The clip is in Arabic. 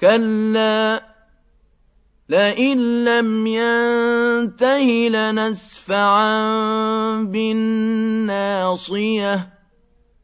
كَلَّا لَئِن لَّمْ يَنتَهِ لَنَسْفَعًا بِالنَّاصِيَةِ